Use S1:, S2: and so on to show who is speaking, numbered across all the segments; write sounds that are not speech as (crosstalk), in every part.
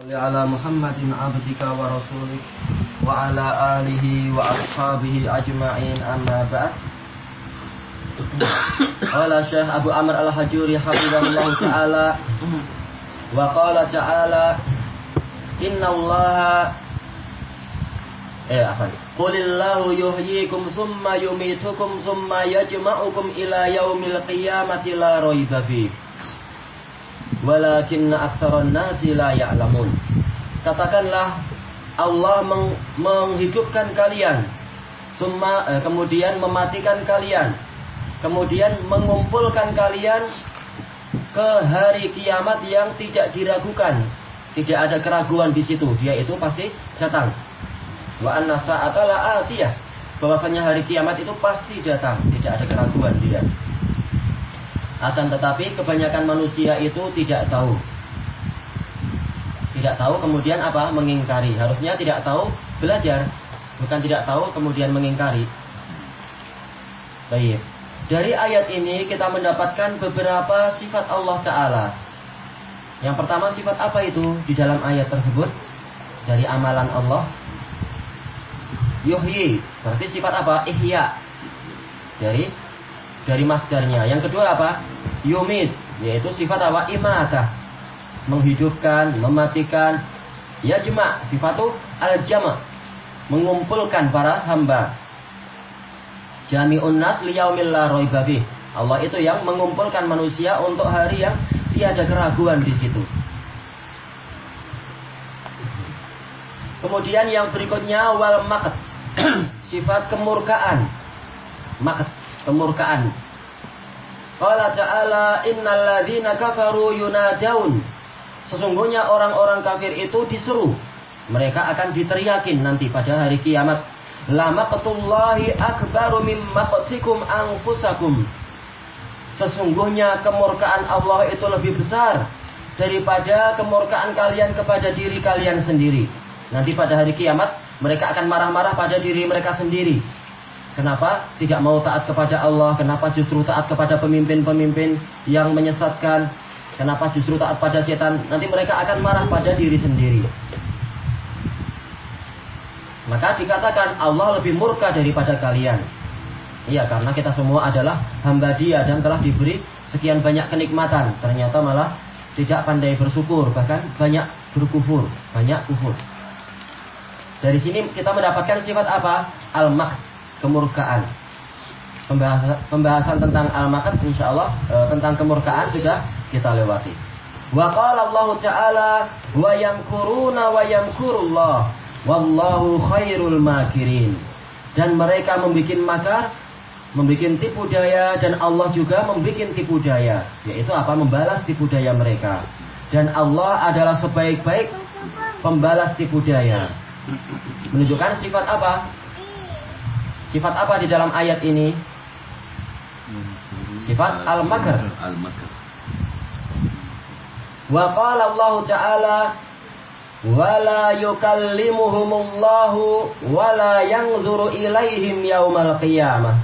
S1: صل على محمد عبدك ورسولك وعلى آله وأصحابه أجمعين أما بعد قال الشيخ أبو عمر الحجوري حفظه الله تعالى وقال تعالى إن الله eh apa Qulillahu yuhyikum summa yumitukum summa yajma'ukum ila yaumil qiyamati la raiba fi. Walakinna aktsaran nasi la ya'lamun. Katakanlah Allah meng menghidupkan kalian. Summa eh, kemudian mematikan kalian. Kemudian mengumpulkan kalian ke hari kiamat yang tidak diragukan. Tidak ada keraguan di situ. Dia itu pasti datang. Wa anna sa'ata atiyah. Bahwasanya hari kiamat itu pasti datang. Tidak ada keraguan dia akan tetapi kebanyakan manusia itu tidak tahu. Tidak tahu kemudian apa? Mengingkari. Harusnya tidak tahu belajar. Bukan tidak tahu kemudian mengingkari. Baik. Dari ayat ini kita mendapatkan beberapa sifat Allah Ta'ala. Yang pertama sifat apa itu di dalam ayat tersebut? Dari amalan Allah. Yuhyi. Berarti sifat apa? Ihya. Dari dari masdarnya. Yang kedua apa? Yumit yaitu sifat apa? Imatah. Menghidupkan mematikan. Ya jema sifatu al jama mengumpulkan para hamba. Jami'un nas liyaumil la Allah itu yang mengumpulkan manusia untuk hari yang tiada keraguan di situ. Kemudian yang berikutnya wal maqt. (clears throat) Sifat kemurkaan. Maka kemurkaan. Qala ta'ala innal ladzina kafaru yunadaun. Sesungguhnya orang-orang kafir itu disuruh. Mereka akan diteriakin nanti pada hari kiamat. Lama ketullahi akbaru mimma qatikum anfusakum. Sesungguhnya kemurkaan Allah itu lebih besar daripada kemurkaan kalian kepada diri kalian sendiri. Nanti pada hari kiamat mereka akan marah-marah pada diri mereka sendiri. Kenapa tidak mau taat kepada Allah? Kenapa justru taat kepada pemimpin-pemimpin yang menyesatkan? Kenapa justru taat pada setan? Nanti mereka akan marah pada diri sendiri. Maka dikatakan Allah lebih murka daripada kalian. Iya, karena kita semua adalah hamba dia dan telah diberi sekian banyak kenikmatan. Ternyata malah tidak pandai bersyukur, bahkan banyak berkufur, banyak kufur. Dari sini kita mendapatkan sifat apa? Al-mak, kemurkaan. Pembahasan, pembahasan tentang al-makat insya Allah e, tentang kemurkaan sudah kita lewati. Wa qala Allah Ta'ala wa yamkuruna wa yamkurullah wallahu khairul makirin. Dan mereka membuat makar, membuat tipu daya dan Allah juga membuat tipu daya, yaitu apa? Membalas tipu daya mereka. Dan Allah adalah sebaik-baik pembalas tipu daya. Menunjukkan sifat apa? Sifat apa di dalam ayat ini? Sifat al-makr.
S2: Al-makr.
S1: Wa qala Allah Ta'ala wala yukallimuhumullahu wala yanzuru ilaihim yaumal qiyamah.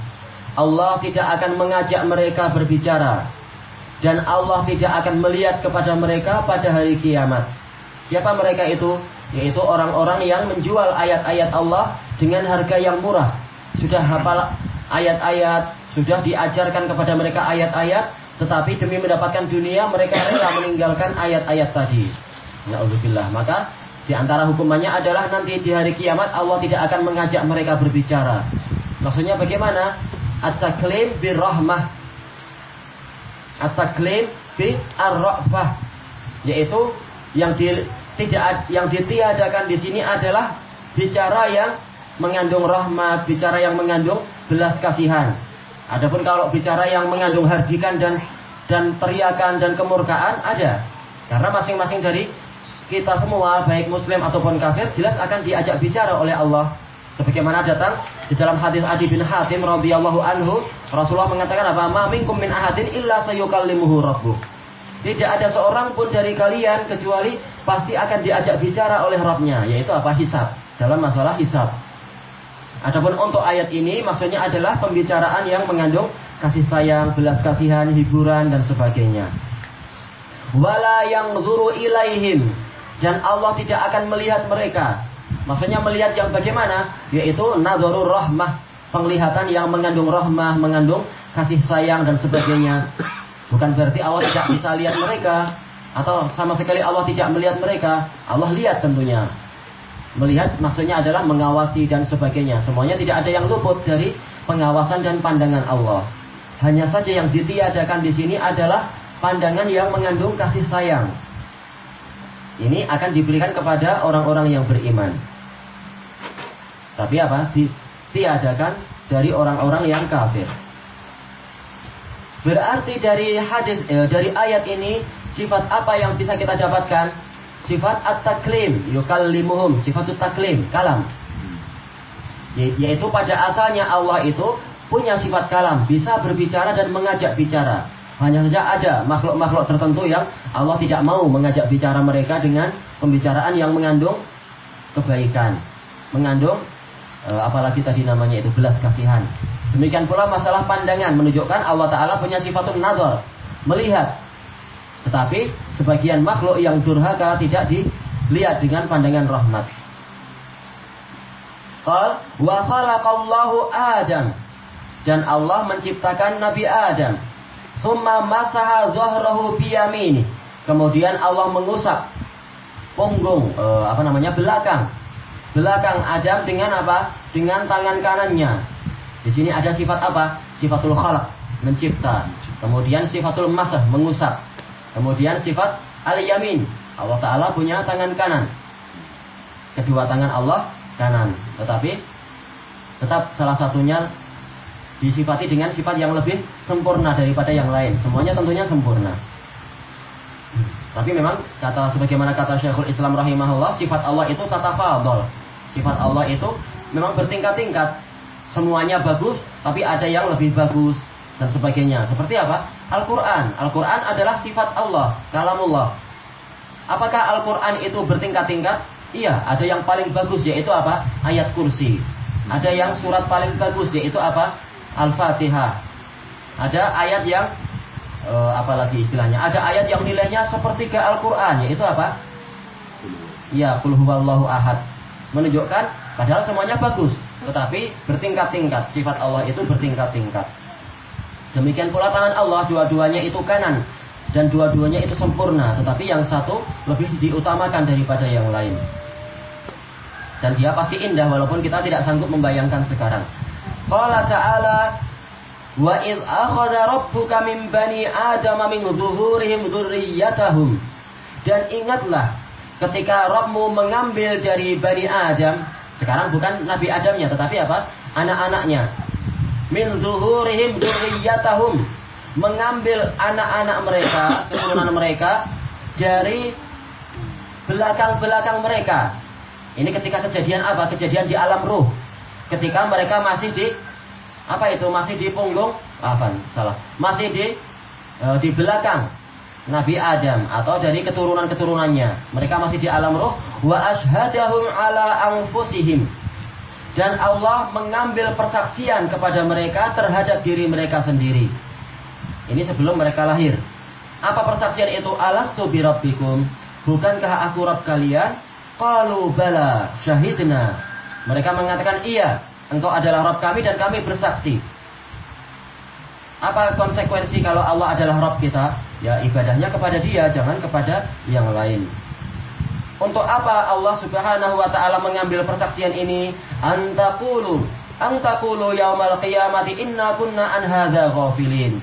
S1: Allah tidak akan mengajak mereka berbicara dan Allah tidak akan melihat kepada mereka pada hari kiamat. Siapa mereka itu? yaitu orang-orang yang menjual ayat-ayat Allah dengan harga yang murah. Sudah hafal ayat-ayat, sudah diajarkan kepada mereka ayat-ayat, tetapi demi mendapatkan dunia mereka rela meninggalkan ayat-ayat tadi. Nauzubillah. Maka di antara hukumannya adalah nanti di hari kiamat Allah tidak akan mengajak mereka berbicara. Maksudnya bagaimana? At-taklim birrahmah. At-taklim bi ar-ra'fah. Yaitu yang di tidak yang ditiadakan di sini adalah bicara yang mengandung rahmat, bicara yang mengandung belas kasihan. Adapun kalau bicara yang mengandung hardikan dan dan teriakan dan kemurkaan ada. Karena masing-masing dari kita semua baik muslim ataupun kafir jelas akan diajak bicara oleh Allah. Sebagaimana datang di dalam hadis Adi bin Hatim radhiyallahu anhu, Rasulullah mengatakan apa? "Ma minkum min ahadin illa sayukallimuhu rabbuh." Tidak ada seorang pun dari kalian kecuali pasti akan diajak bicara oleh Rabbnya, yaitu apa hisab dalam masalah hisab. Adapun untuk ayat ini maksudnya adalah pembicaraan yang mengandung kasih sayang, belas kasihan, hiburan dan sebagainya. Wala yang zuru ilaihim dan Allah tidak akan melihat mereka. Maksudnya melihat yang bagaimana? Yaitu nazarur rahmah, penglihatan yang mengandung rahmah, mengandung kasih sayang dan sebagainya. Bukan berarti Allah tidak bisa lihat mereka atau sama sekali Allah tidak melihat mereka. Allah lihat tentunya. Melihat maksudnya adalah mengawasi dan sebagainya. Semuanya tidak ada yang luput dari pengawasan dan pandangan Allah. Hanya saja yang ditiadakan di sini adalah pandangan yang mengandung kasih sayang. Ini akan diberikan kepada orang-orang yang beriman. Tapi apa? Ditiadakan dari orang-orang yang kafir. Berarti dari hadis eh, dari ayat ini sifat apa yang bisa kita dapatkan? Sifat at-taklim, yukallimuhum, sifat taklim, kalam. Yaitu pada asalnya Allah itu punya sifat kalam, bisa berbicara dan mengajak bicara. Hanya saja ada makhluk-makhluk tertentu yang Allah tidak mau mengajak bicara mereka dengan pembicaraan yang mengandung kebaikan, mengandung e, apalagi tadi namanya itu belas kasihan. Demikian pula masalah pandangan menunjukkan Allah Taala punya sifatun nazar, melihat. Tetapi sebagian makhluk yang durhaka tidak dilihat dengan pandangan rahmat. Wa khalaqallahu Adam dan Allah menciptakan Nabi Adam. Summa masaha zahrahu biyamini. Kemudian Allah mengusap punggung eh, apa namanya belakang belakang Adam dengan apa? Dengan tangan kanannya. Di sini ada sifat apa? Sifatul khalaq, mencipta. Kemudian sifatul masah, mengusap. Kemudian sifat al-yamin. Allah Ta'ala punya tangan kanan. Kedua tangan Allah kanan. Tetapi tetap salah satunya disifati dengan sifat yang lebih sempurna daripada yang lain. Semuanya tentunya sempurna. Tapi memang kata sebagaimana kata Syekhul Islam rahimahullah, sifat Allah itu tatafadhol. Sifat Allah itu memang bertingkat-tingkat. Semuanya bagus, tapi ada yang lebih bagus dan sebagainya. Seperti apa? Al-Qur'an. Al-Qur'an adalah sifat Allah, kalamullah. Apakah Al-Qur'an itu bertingkat-tingkat? Iya, ada yang paling bagus yaitu apa? Ayat kursi. Ada yang surat paling bagus yaitu apa? Al-Fatihah. Ada ayat yang e, apa lagi istilahnya? Ada ayat yang nilainya sepertiga Al-Qur'an yaitu apa? Ya, qul huwallahu ahad. Menunjukkan padahal semuanya bagus, tetapi bertingkat-tingkat. Sifat Allah itu bertingkat-tingkat. Demikian pula tangan Allah dua-duanya itu kanan dan dua-duanya itu sempurna, tetapi yang satu lebih diutamakan daripada yang lain. Dan dia pasti indah walaupun kita tidak sanggup membayangkan sekarang. Qala ta'ala Wa idh akhadha rabbuka min bani Adam min zuhurihim dzurriyyatahum. Dan ingatlah ketika Rabbmu mengambil dari Bani Adam, sekarang bukan Nabi Adamnya tetapi apa? Anak-anaknya. Min zuhurihim dzurriyyatahum. Mengambil anak-anak mereka, keturunan mereka dari belakang-belakang mereka. Ini ketika kejadian apa? Kejadian di alam ruh. Ketika mereka masih di apa itu? Masih di punggung? Apa salah. Masih di e, di belakang Nabi Adam atau dari keturunan-keturunannya. Mereka masih di alam roh wa ashhadahum ala anfusihim dan Allah mengambil persaksian kepada mereka terhadap diri mereka sendiri ini sebelum mereka lahir apa persaksian itu alastu birabbikum bukankah aku Rabb kalian qalu bala syahidna mereka mengatakan iya, engkau adalah Rob kami dan kami bersaksi. Apa konsekuensi kalau Allah adalah Rob kita? Ya ibadahnya kepada dia, jangan kepada yang lain. Untuk apa Allah subhanahu wa ta'ala mengambil persaksian ini? Antakulu. Antakulu yaumal qiyamati inna kunna an hadha ghafilin.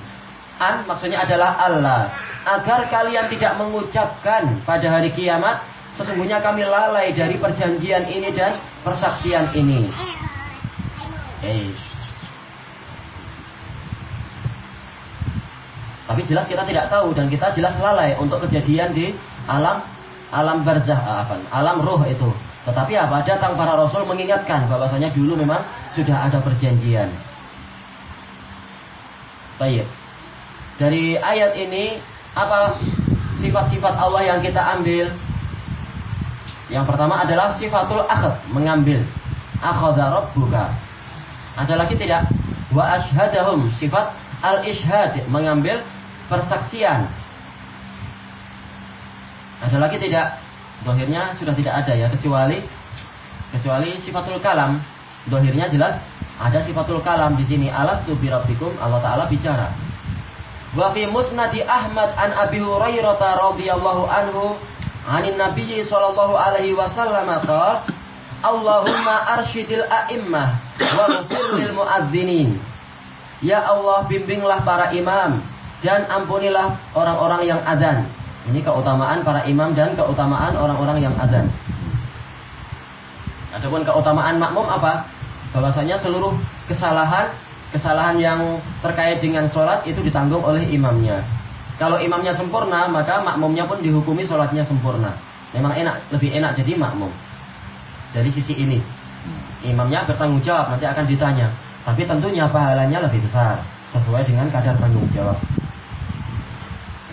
S1: An maksudnya adalah Allah. Agar kalian tidak mengucapkan pada hari kiamat Sesungguhnya kami lalai dari perjanjian ini dan persaksian ini. Hey. Tapi jelas kita tidak tahu dan kita jelas lalai untuk kejadian di alam alam barzah ah, apa? Alam roh itu. Tetapi apa? Datang para rasul mengingatkan bahwasanya dulu memang sudah ada perjanjian. Baik. Dari ayat ini apa sifat-sifat Allah yang kita ambil yang pertama adalah sifatul akhad, mengambil. Akhadha rabbuka. Ada lagi tidak? Wa ashadahum, sifat al-ishhad, mengambil persaksian. Ada lagi tidak? dohirnya sudah tidak ada ya kecuali kecuali sifatul kalam dohirnya jelas ada sifatul kalam di sini alat subirabikum Allah Taala bicara wa fi musnadi Ahmad an Abi Hurairah radhiyallahu anhu anin Nabi sallallahu alaihi wasallam qala Allahumma arsyidil a'immah wa lil muadzinin Ya Allah bimbinglah para imam dan ampunilah orang-orang yang azan. Ini keutamaan para imam dan keutamaan orang-orang yang azan. Adapun keutamaan makmum apa? Bahwasanya seluruh kesalahan kesalahan yang terkait dengan sholat itu ditanggung oleh imamnya. Kalau imamnya sempurna, maka makmumnya pun dihukumi sholatnya sempurna. Memang enak, lebih enak jadi makmum. Dari sisi ini, imamnya bertanggung jawab, nanti akan ditanya. Tapi tentunya pahalanya lebih besar, sesuai dengan kadar tanggung jawab.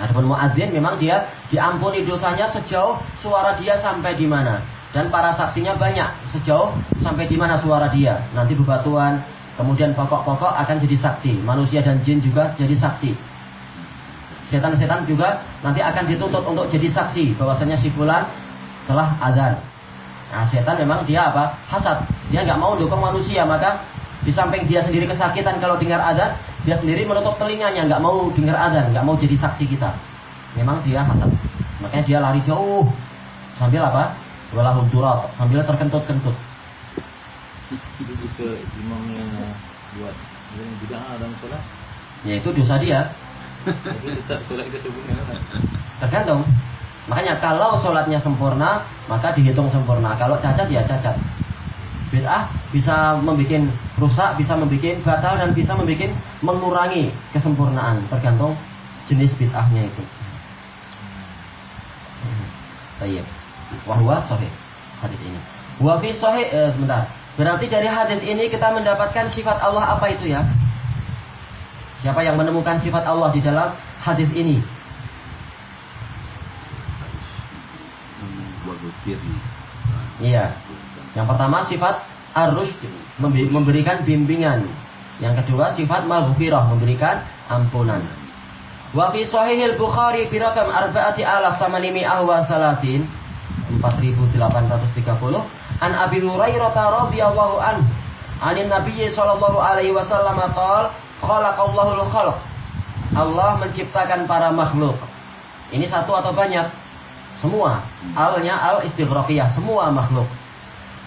S1: Adapun muadzin memang dia diampuni dosanya sejauh suara dia sampai di mana dan para saksinya banyak sejauh sampai di mana suara dia. Nanti bebatuan, kemudian pokok-pokok akan jadi saksi. Manusia dan jin juga jadi saksi. Setan-setan juga nanti akan dituntut untuk jadi saksi bahwasanya si fulan telah azan. Nah, setan memang dia apa? Hasad. Dia nggak mau dukung manusia, maka di samping dia sendiri kesakitan kalau dengar azan, dia sendiri menutup telinganya, nggak mau dengar azan, nggak mau jadi saksi kita. Memang dia hasad. Makanya dia lari jauh sambil apa? walahum durat sambil terkentut-kentut.
S2: Itu juga imamnya buat yang bid'ah dalam sholat.
S1: Ya itu dosa dia.
S2: Tapi tetap sholat itu sebenarnya.
S1: Tergantung. Makanya kalau sholatnya sempurna, maka dihitung sempurna. Kalau cacat ya cacat. Bid'ah bisa membuat rusak, bisa membuat batal dan bisa membuat mengurangi kesempurnaan. Tergantung jenis bid'ahnya itu. Baik. Wahwa sahih hadis ini. Wa fi sahih eh, sebentar. Berarti dari hadis ini kita mendapatkan sifat Allah apa itu ya? Siapa yang menemukan sifat Allah di dalam hadis ini? Iya. Yang pertama sifat arus memberikan bimbingan. Yang kedua sifat maghfirah memberikan ampunan. Wa fi sahihil Bukhari bi rakam arba'ati alaf samanimi ahwa salasin 4830 an Abi Hurairah radhiyallahu anhu anin Nabi sallallahu alaihi wasallam qaal khalaqallahu khalq. Allah menciptakan para makhluk. Ini satu atau banyak? Semua. Alnya al istighraqiyah semua makhluk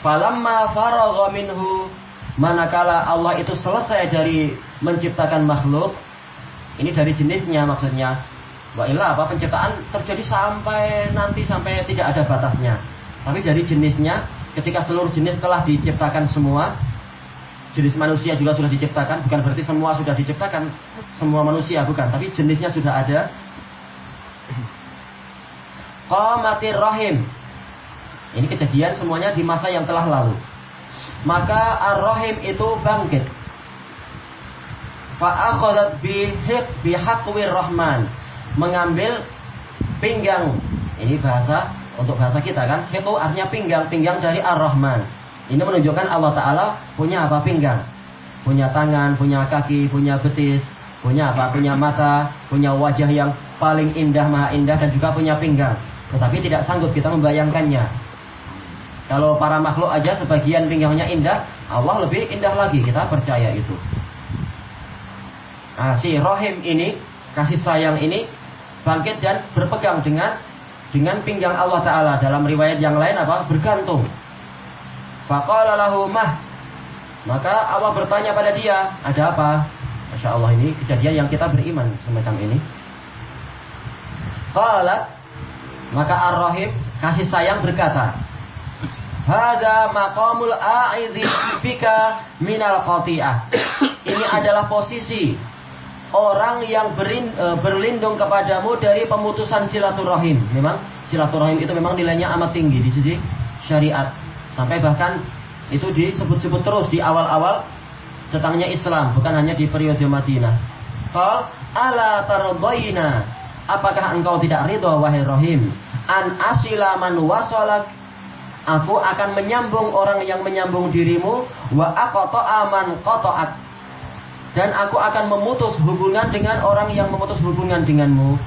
S1: falamma faragha minhu manakala Allah itu selesai dari menciptakan makhluk ini dari jenisnya maksudnya Wa illa apa penciptaan terjadi sampai nanti sampai tidak ada batasnya. Tapi dari jenisnya ketika seluruh jenis telah diciptakan semua, jenis manusia juga sudah diciptakan, bukan berarti semua sudah diciptakan semua manusia bukan, tapi jenisnya sudah ada. Qamatir rahim. Ini kejadian semuanya di masa yang telah lalu. Maka ar-rahim itu bangkit. Fa'akhadat bihik bihaqwir rahman mengambil pinggang. Ini bahasa untuk bahasa kita kan. Itu artinya pinggang, pinggang dari Ar-Rahman. Ini menunjukkan Allah Ta'ala punya apa pinggang. Punya tangan, punya kaki, punya betis, punya apa? Punya mata, punya wajah yang paling indah, maha indah dan juga punya pinggang. Tetapi tidak sanggup kita membayangkannya. Kalau para makhluk aja sebagian pinggangnya indah, Allah lebih indah lagi. Kita percaya itu. Nah, si Rohim ini, kasih sayang ini bangkit dan berpegang dengan dengan pinggang Allah Ta'ala. Dalam riwayat yang lain apa? Bergantung. Faqala. Maka Allah bertanya pada dia, ada apa? Masya Allah ini kejadian yang kita beriman semacam ini. Qala maka Ar-Rahim kasih sayang berkata, Hada maqamul a'idhi bika minal qati'ah. Ini adalah posisi orang yang berin, e, berlindung kepadamu dari pemutusan silaturahim. Memang silaturahim itu memang nilainya amat tinggi di sisi syariat. Sampai bahkan itu disebut-sebut terus di awal-awal datangnya Islam, bukan hanya di periode Madinah. Qal ala tardaina apakah engkau tidak ridho wahai rahim an asila man wasalak aku akan menyambung orang yang menyambung dirimu wa aqata aman qata'at dan aku akan memutus hubungan dengan orang yang memutus hubungan denganmu.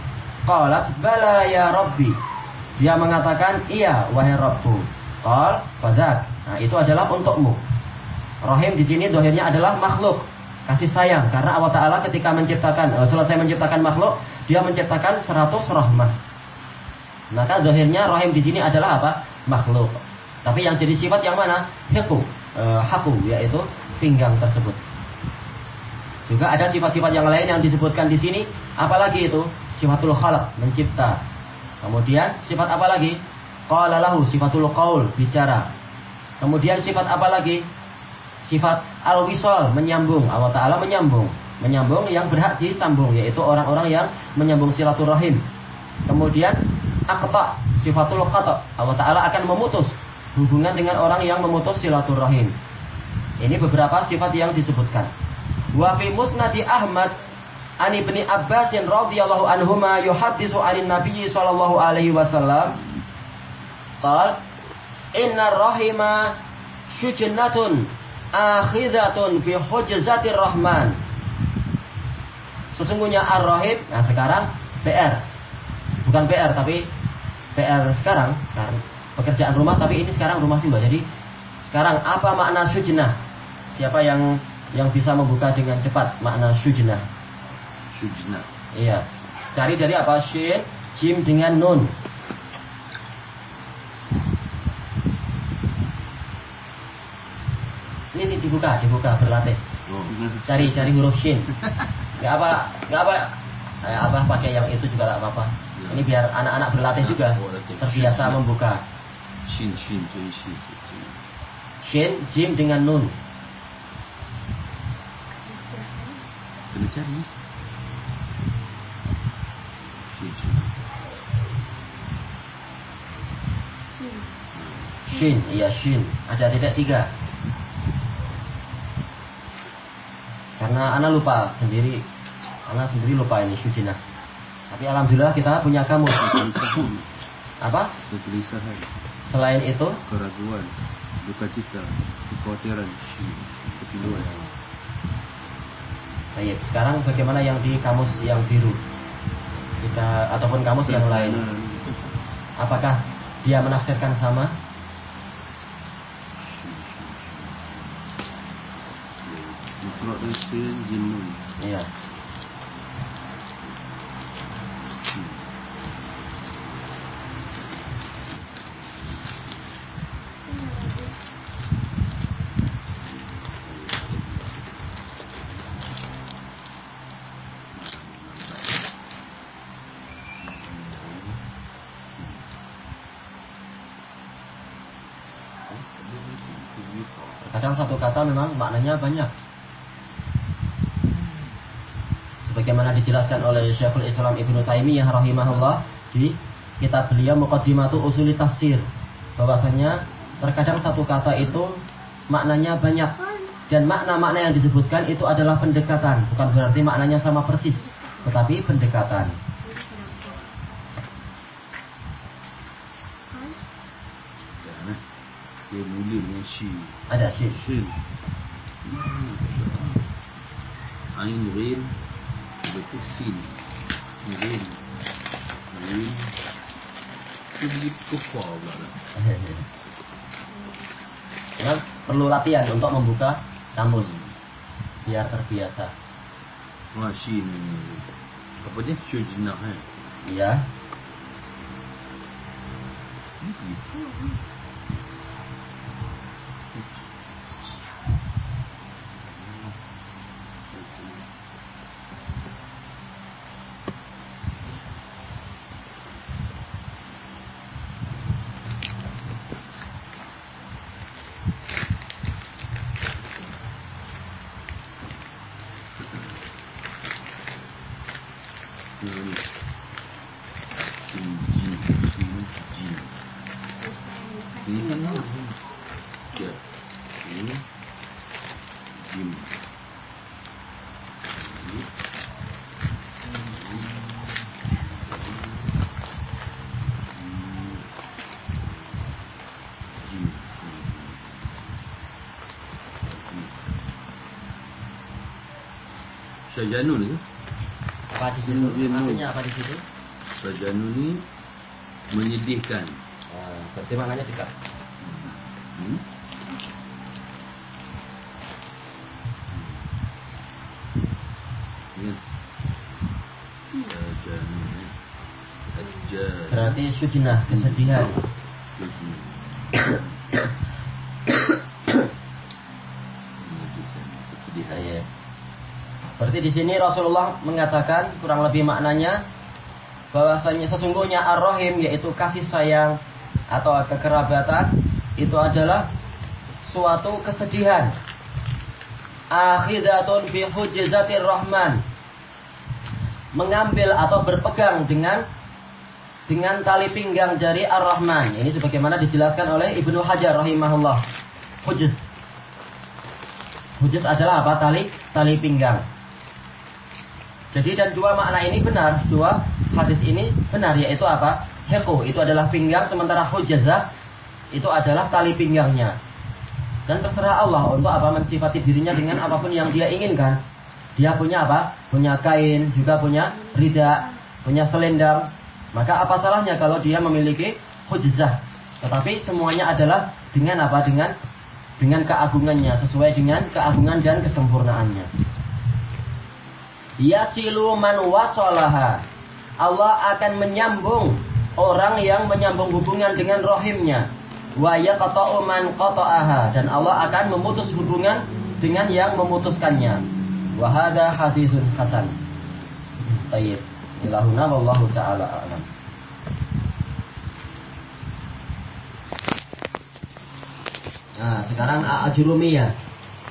S1: Qalat bala ya Rabbi. Dia mengatakan, iya wahai Rabbku. Qal fazak. Nah, itu adalah untukmu. Rahim di sini dohirnya adalah makhluk. Kasih sayang. Karena Allah Ta'ala ketika menciptakan, uh, selesai menciptakan makhluk, dia menciptakan 100 rahmah. Maka dohirnya rahim di sini adalah apa? Makhluk. Tapi yang jadi sifat yang mana? Hiku. Uh, haku, yaitu pinggang tersebut. Juga ada sifat-sifat yang lain yang disebutkan di sini. Apalagi itu? Sifatul khalaq, mencipta. Kemudian sifat apa lagi? Qala lahu sifatul qaul, bicara. Kemudian sifat apa lagi? Sifat al-wisal, menyambung. Allah Ta'ala menyambung. Menyambung yang berhak disambung, yaitu orang-orang yang menyambung silaturahim. Kemudian akta, sifatul qata. Allah Ta'ala akan memutus hubungan dengan orang yang memutus silaturahim. Ini beberapa sifat yang disebutkan. Wa fi musnadi Ahmad an ibni Abbas radhiyallahu anhuma yuhaddisu anin Nabi sallallahu alaihi wasallam qal inna rahima syujnatun akhizatun fi hujzatir rahman sesungguhnya ar-rahim nah sekarang PR bukan PR tapi PR sekarang karena pekerjaan rumah tapi ini sekarang rumah sih jadi sekarang apa makna syujnah siapa yang yang bisa membuka dengan cepat makna syujnah
S2: Syujna.
S1: Iya. Cari dari apa? Shin, jim dengan nun. Ini, ini dibuka, dibuka berlatih.
S2: Oh.
S1: Cari, cari huruf shin. Gak apa, gak apa. Eh, apa pakai yang itu juga gak apa-apa. Ini biar anak-anak berlatih juga terbiasa membuka.
S2: Shin, shin, shin. shin.
S1: Shin, jim dengan nun.
S2: Cari. Shin, shin.
S1: Shin, iya shin. Ada tidak tiga. Karena anak lupa sendiri, anak sendiri lupa ini syujinah. Tapi alhamdulillah kita punya.
S2: Kegelisahan.
S1: Apa?
S2: Kegelisahan.
S1: Selain itu,
S2: Keraguan. Duka cita. Kekhawatiran. Kepiluan.
S1: baik. Sekarang bagaimana yang di kamus yang biru? Kita ataupun kamus yang lain. Apakah dia menafsirkan sama? Iya. Kadang satu kata memang maknanya banyak. Sebagaimana dijelaskan oleh Syekhul Islam Ibnu Taimiyah rahimahullah di kitab beliau Muqaddimatu Usuli Tafsir. Bahwasanya terkadang satu kata itu maknanya banyak. Dan makna-makna yang disebutkan itu adalah pendekatan. Bukan berarti maknanya sama persis tetapi pendekatan
S2: Dan, eh, Dia dengan shin.
S1: ada sih
S2: Shin. Ain ghin. Betul sin. Itu begitu kufar pula lah.
S1: Ya, perlu latihan untuk membuka kamus biar terbiasa
S2: Wah, shin. Apa dia? Syujnah eh.
S1: iya
S2: Begitu. Syajanun ke?
S1: apa di situ
S2: Iya, iya,
S1: artinya apa di situ
S2: Syajanun ni
S3: menyedihkan.
S1: Berarti maknanya dekat.
S3: Hmm? Ya. Aja.
S1: Berarti sujinah, kesedihan. Berarti di sini Rasulullah mengatakan kurang lebih maknanya bahwasanya sesungguhnya ar-rahim yaitu kasih sayang atau kekerabatan itu adalah suatu kesedihan. Akhidatun fi hujjatir rahman. Mengambil atau berpegang dengan dengan tali pinggang dari Ar-Rahman. Ini sebagaimana dijelaskan oleh Ibnu Hajar rahimahullah. Hujjat. Hujjat adalah apa? Tali tali pinggang. Jadi dan dua makna ini benar, dua hadis ini benar yaitu apa? Heku itu adalah pinggang sementara hujazah itu adalah tali pinggangnya. Dan terserah Allah untuk apa mensifati dirinya dengan apa pun yang dia inginkan. Dia punya apa? Punya kain, juga punya rida, punya selendang. Maka apa salahnya kalau dia memiliki hujazah? Tetapi semuanya adalah dengan apa? Dengan dengan keagungannya, sesuai dengan keagungan dan kesempurnaannya. Yasilu man wasolaha. Allah akan menyambung orang yang menyambung hubungan dengan rohimnya. Wa yaqta'u man qata'aha dan Allah akan memutus hubungan dengan yang memutuskannya. Wa hadha haditsun hasan. Baik. Ilahuna wallahu taala a'lam. Nah, sekarang Ajurumiyah.